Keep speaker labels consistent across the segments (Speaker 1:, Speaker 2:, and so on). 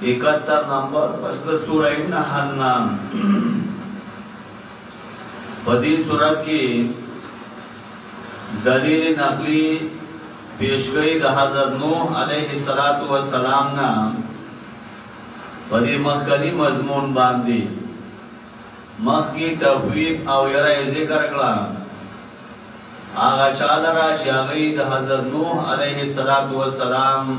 Speaker 1: 71 نمبر پس د سوره النحل نا په دې صورت کې دلیل نقلی پیش کړي د حضرت نوح علیه الصلاۃ والسلام نا په دې مخکنی مضمون باندې مخکی تفویض او یره ذکر کړه هغه چاله را چې هغه د حضرت نوح علیه السلام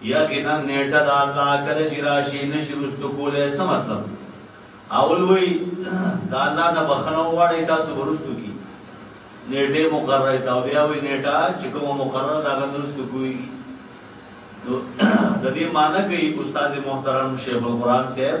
Speaker 1: یقینا نیټه د الله کله چې راشي نشي رستو کولای څه مطلب اول وی د الله نه بخنه وغواړی تاسو ورستو کی نیټه مقرره تا بیا وی نیټه چې کوم مقرره دا غندرستو کوي نو د دې معنی کوي استاد محترم شیخ القرآن صاحب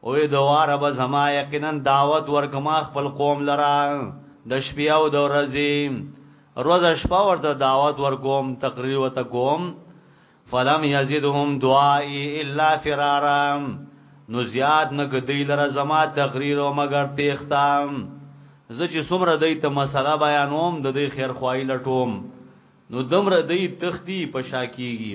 Speaker 1: او دوا رب زما یقینا دعوت ورکما خپل قوم لرا د شپې او د ورځې روز شپه ورته دعوت ورکوم تقریر وته کوم فلم یزدهم دعائی الا فرارا نو زیاد نک دی لره زما تقریر او مگر تختام زه چې څومره دی ته مسله بیانوم د دې خیر خوای لټوم نو دمر دی تختی پشا کیږي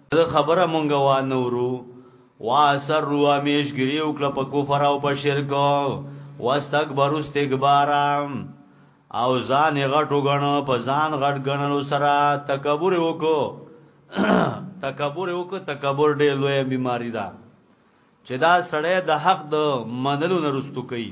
Speaker 1: د خبره مونږ وا نورو واسر رو امیش گری وکړه په کفر او په شرک واستكبر استکبارا او ځان غټو غنو په ځان غټ غنلو سره تکبر وکړو تکبر وکړو تکبر ډېر لوی بیماری ده چې دا سړی د حق د منلو نه رستو کوي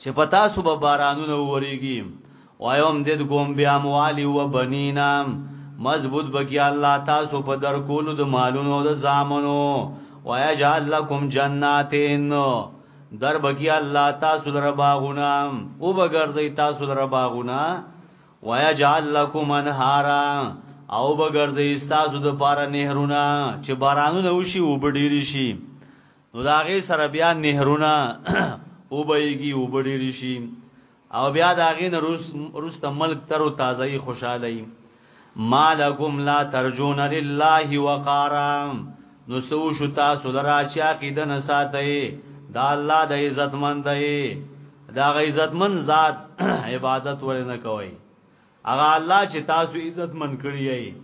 Speaker 1: چې پتا سو به بارانونه وریږي او ايوم دد کوم بیا موالی و بنینا مضبوط بکی الله تاسو په در کولو د مالونو د زامنو و یجعل لكم جناتین در بکی الله تاسو لره باغونه او بغرزي تاسو لره باغونه و یجعل لكم انهارا او بغرزي تاسو د پاره نهرونه چې بارانونه وشي او بډيري شي نو دا غي سره بیا نهرونه او بهږي او بډيري شي او بیا دا غي نه روس روس ته ملک تر او تازه خوشاله وي مالکم لا ترجون لله وقارا نو سو شو تاسو لرا چې عقیده نه ساتئ دا الله د عزت مند دی دا غ عزت مند ذات عبادت ول نه کوي هغه الله چې تاسو عزت مند کړی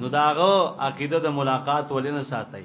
Speaker 1: نو داغه عقیده د ملاقات ول نه ساتئ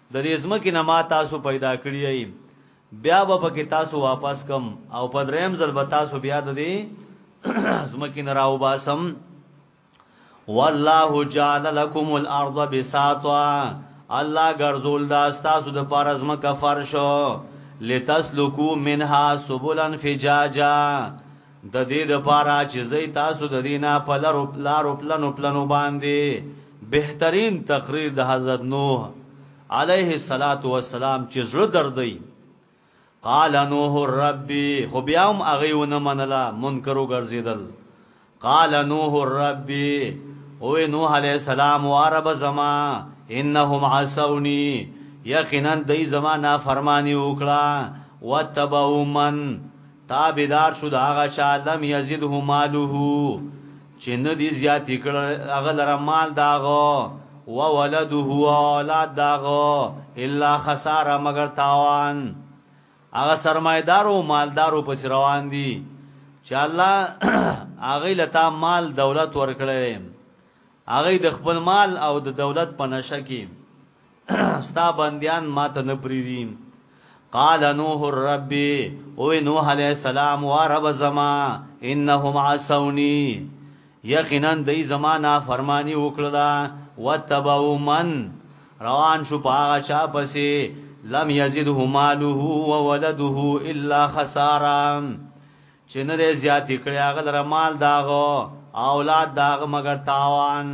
Speaker 1: د دې ځمکې نه ما تاسو پیدا کړي یئ، بیا به پکې تاسو واپس کړم او په دریم ځل به تاسو بیا د دې ځمکې نه راوباسم. والله جعل لكم الارض بساطا الله ګرځول دا تاسو د پاره ځمکه فرش لتسلکو منها سبلا فجاجا د دې لپاره چې زی تاسو د دینه په لارو لارو پلنو پلنو باندې بهترین تقریر د حضرت نوح علیه الصلاۃ والسلام چې زړه دردی قال نوح ربي خو بیا هم هغه ونه منله منکرو ګرځیدل قال نوح ربي او نوح علیه السلام وارب زما انهم عصوني یقینا دای زما نافرمانی وکړه وتبعوا من تابیدار شو دا هغه چا لم یزده ماله چې نه دی زیات کړ هغه لره مال داغو و ولده اولاد داغو الا خساره مگر تاوان هغه سرمایدار او مالدار په روان دي چې الله هغه لتا مال دولت ورکړي هغه د خپل مال او د دولت په نشه کې ستا بندیان ما ته نه پریدي قال نوح الرب او نوح علیہ السلام و رب زما انهم عصوني یقینا دای زمانہ فرمانی وکړه وتبو من روان شو پاغه چا پسې لم یزده ماله و ولده الا خسارا چې نه زیات کړی هغه مال داغو اولاد داغه مگر تاوان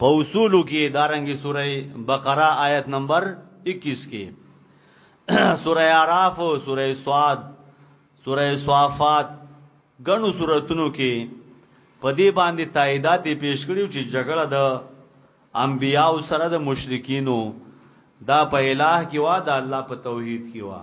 Speaker 1: په اصولو کې دارنګي سوره بقره آیت نمبر 21 کې سوره اعراف او سوره سواد سوره صافات غنو سوراتونو کې په دې باندې تاییدات پیش کړیو چې جګړه د انبیاو سره د مشرکینو دا په الٰه کې وا د الله په توحید کې وا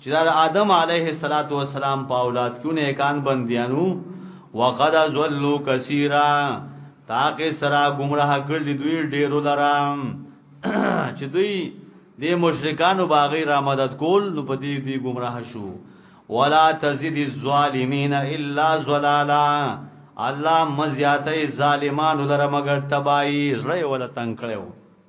Speaker 1: چې دا د آدم علیه الصلاۃ والسلام په اولاد کې نه کان بنديانو وقد ذلوا كثيرا تاکه سرا گمراه کړل دي دوی ډیرو لرام چې دوی د مشرکانو باغی را مدد کول نو په دې دې گمراه شو ولا تزيد الظالمين الا ظلالا الله مزیاته ظالمانو لره مگر تبای زړه ولا تنگ کړو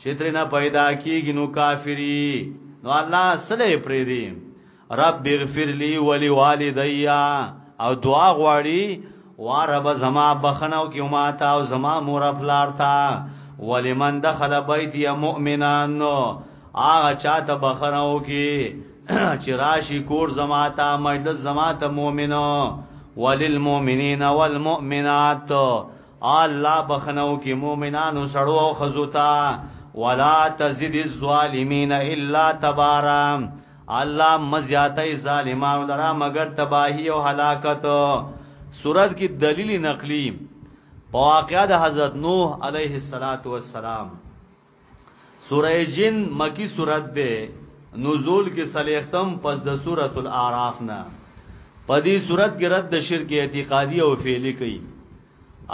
Speaker 1: چې ترنه پیدا کیږي نو کافری نو الله سره پرې دی رب اغفر لي ولي والديا او دعا غواړي وارب زما بخنو کې ما تا او زما مور خپلار تا ولمن دخل بيتي مؤمنان هغه چاته بخنو کې چې راشي کور زما تا مجلس زما ته مؤمنو وللمؤمنين والمؤمنات الله بخښنه وکړي مؤمنانو سړو او ښځو ته، ولا تزد الظالمین الا تبارا، الله مه زیاتوئ ظالمانو لره مګر تباهي او هلاکت. سورت کې دلیل نقلي په واقعه د حضرت نوح علیه السلام. سوره جن مکی سورت ده نزول کې سلیختم پس د سورت الاعراف نه په دې سورت کې رد د شرک اعتقادي او فعلی کوي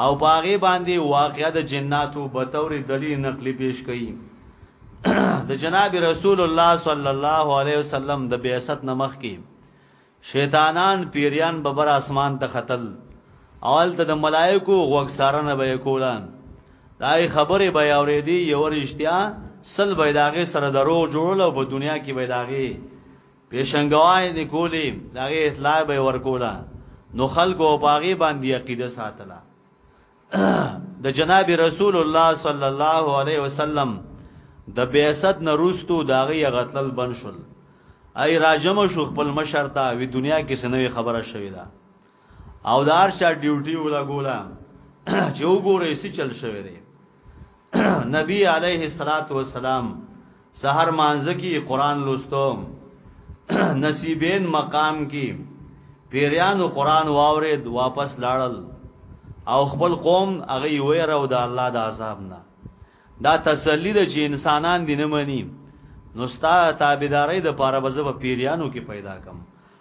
Speaker 1: او پاغه باندې واقعا د جناتو به تور دلیل نقلی پیش کړي د جناب رسول الله صلی الله علیه وسلم د بعثت نمخ کې شیطانان پیریان به بر اسمان ته ختل اول ته د ملائکو غوښارنه به کولان دای خبره به اوریدي یو رښتیا سل به داغه سره درو جوړول او په دنیا کې به داغه پیشنګوای نه کولی داغه اطلاع به ورکولا نو خلکو او باغی باندې عقیده ساتله د جناب رسول الله صلی الله علیه وسلم د بیاست نروستو داغي غتل بن شول ای راجم شو خپل مشر ته وی دنیا کې سنوي خبره شوې ده او دار شاه ډیوټي ولا ګولا چې وګورې سې چل شوې ده نبی علیه الصلاۃ والسلام سحر مانځ کی قران لوستو نصیبین مقام کی پیریانو قران واورید واپس لاړل او خپل قوم هغه ویره او د الله د عذاب نه دا تسلی د چې انسانان دې نه مني نو ستا تابعداري د پاره بزو پیریانو کې پیدا کم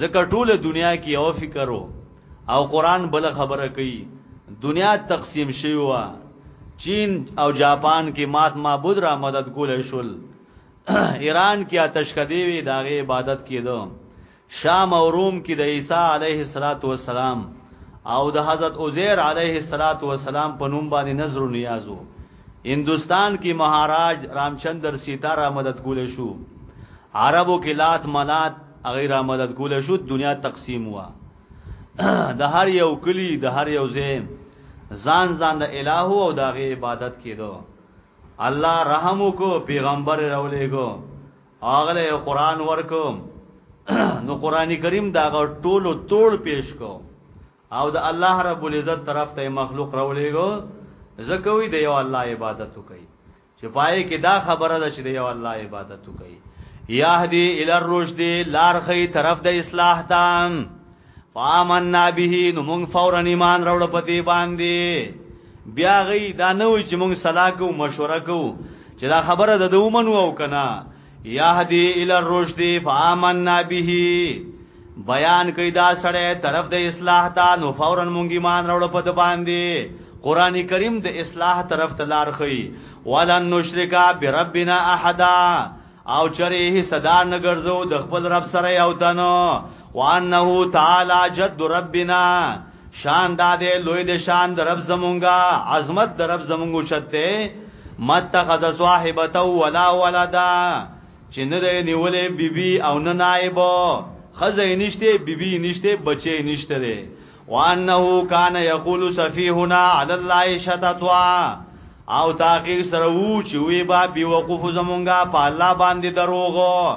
Speaker 1: ځکه ټوله دنیا کې یو فکر وو او قران بل خبره کوي دنیا تقسیم شوی و چین او جاپان کې مات معبود را مدد کول شول ایران کې آتش کدی وی داغه عبادت کېدو شام او روم کې د عیسی علیه الصلاۃ والسلام او د حضرت عزیر علیه الصلاۃ والسلام په نوم باندې نظر و نیازو هندوستان کی مهاراج رامچندر سیتا را مدد کولی شو عربو کی لات منات هغه را مدد کولی شو دنیا تقسیم وا د هر یو کلی د هر یو ځای ځان ځان د الہ او د هغه عبادت کېدو الله رحم وکړو پیغمبر راولېګو اغله قرآن ورکو نو قرآنی کریم دا ټولو توړ پیش کو او د الله رب العزت طرف ته مخلوق راولېګو ځکه وی د یو الله عبادت کوي چې پای کې دا خبره ده چې د یو الله عبادت کوي یهدی الی الرشد لار خي طرف د اصلاح تام فامننا به نو موږ فورا ایمان راوړ په دې باندې بیا غي دا نه وي چې موږ صلاح کو مشوره کو چې دا خبره د دومنو او کنه یهدی الی الرشد فآمنا به بیان کوي دا سره طرف د اصلاح ته نو فورا مونږ ایمان راوړ په د باندې قران کریم د اصلاح طرف ته لار خي ولن نشرکا بربنا احدا او چره صدا نګرځو د خپل رب سره یو تنو وانه تعالی جد ربنا شان دا دی لوی دی شان د رب زمونږه عظمت د رب زمونږه چت دی متخذ صاحبته ولا ولدا چې نه دی نیولې بیبي او نه نائب خزه نشته بیبي نشته بچي نشته دی وانه کان یقول سفیهنا علی الله شتتوا او تاخیر سره وو چې وی با بي وقوف زمونږه په الله باندې دروغو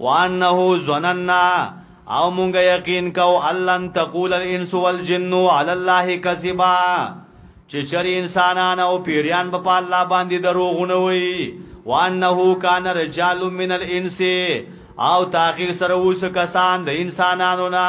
Speaker 1: وانه ظننا او مونږ یقین کو الان تقول الانس والجن علی الله کذبا چې چری انسانان او پیریان په الله باندې دروغونه وي وانه کان رجال من الانس او تاخير سره اوس کسان د انسانانو نه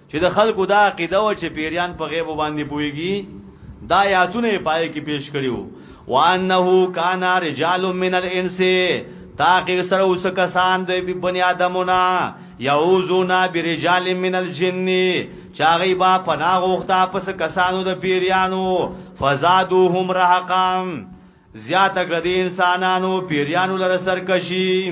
Speaker 1: چې د خلکو دا عقیده و چې پیریان په غیب باندې پويږي دا آیاتونه پای کې پیش کړیو وانه کان رجال من الانس تاکي سره اوس کسان د بنی آدمونه یعوذونا برجال من الجن چاغي با پناه غوښتا پس کسانو د پیریانو فزادوهم رهقام زیات کړ دي انسانانو پیریانو لره سرکشي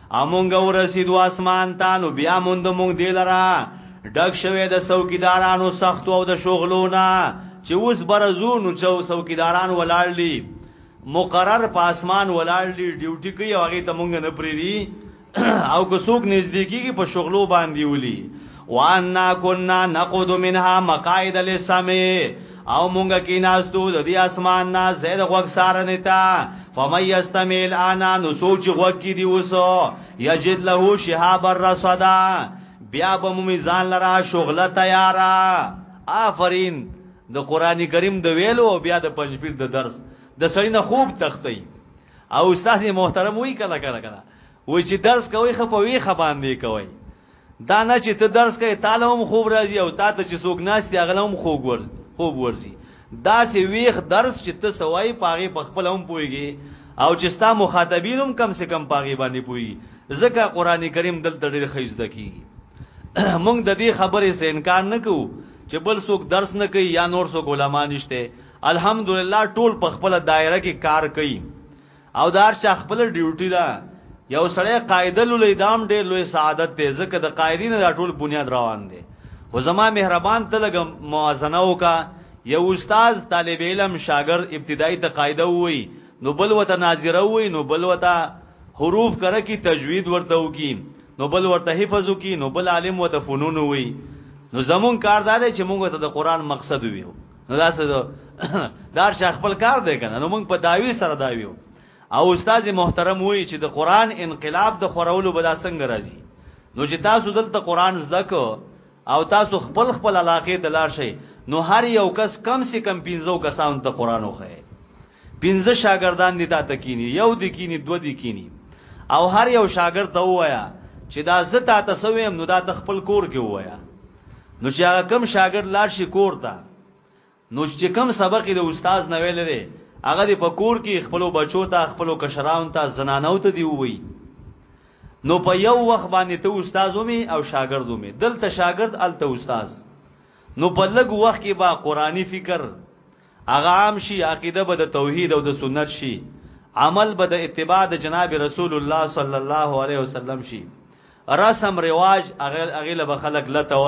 Speaker 1: او مونږ ورسیدو اسمان ته نو بیا موند مونږ دی لرا ډک شوه د څوکیدارانو سخت او د شغلونه چې اوس برزو نو چو څوکیداران ولاړ دي مقرر په اسمان ولاړ دي ډیوټي کوي هغه ته مونږ نه پریدي او که څوک نږدې کیږي په شغلو باندې ولي وانا كنا نقود منها مقاعد للسمع او مونږه کې ناستو د دې اسمان نه زید غوږ سارنه تا فمن یستمل انا نو سوچ غوږ کې دی وسو یجد له شهاب الرصدا بیا به مو میزان لرا شغله تیارا آفرین د قران کریم د ویلو او بیا د پنځپیر د درس د سړی نه خوب تختی او استاد محترم وی کله کله کله وای چې درس کوي خپوي خباندې کوي دا نه چې ته درس کوي تعالی هم خوب راځي او تا ته چې څوک ناشتي هغه هم خوب ور خوب ورځي دا سه ویخ درس چې ته سوای پاغه په خپل هم پويږي او چې ستا مخاطبین هم کم سه کم پاغه باندې پوي ځکه قران کریم دلته ډېر خیز دکی مونږ د دې خبرې سه انکار نه کوو چې بل څوک درس نه کوي یا نور څوک علما نشته الحمدلله ټول په خپل دایره کې کار کوي او دار چا خپل ډیوټي ده یو سړی قاعده لولې دام ډېر لوی سعادت دی ځکه د قاعدین د ټول بنیاد روان دی خو زما مهربان ته لګ موازنه وکا یو استاد طالب علم شاګرد ابتدایي ته قاعده وای نو بل وته ناظره وای نو بل وته حروف کړه کی تجوید ورته وکي نو بل ورته حفظ وکي نو بل عالم وته فنون وای نو زمون کار دا دی چې موږ ته د قران مقصد ویو نو دا څه دار شیخ خپل کار دی کنه نو موږ په داوی سره داویو او استاد محترم وی چې د قران انقلاب د خورولو بدا څنګه راځي نو چې تاسو دلته قران زده کو او تاسو خپل خپل علاقه ته لاړ شئ نو هر یو کس کم سي کم 15 کسان ته قران وخی 15 شاګردان دي تا تکینی یو دي کینی دو دي کینی او هر یو شاګرد ته وایا چې دا زه تا ته سویم نو دا ته خپل کور کې وایا نو چې هغه کم شاګرد لاړ شي کور ته نو چې کم سبق د استاد نه ویل لري هغه د پکور کې خپل بچو ته خپل کشراون ته زنانو ته دی وی نو په یو وخت باندې ته استاد ومي او شاګرد ومي دلته شاګرد الته استاد نو په لګ وخت کې با قرآنی فکر هغه عام شي عقیده به د توحید او د سنت شي عمل به د اتباع د جناب رسول الله صلی الله علیه وسلم شي رسم رواج هغه هغه له خلک لته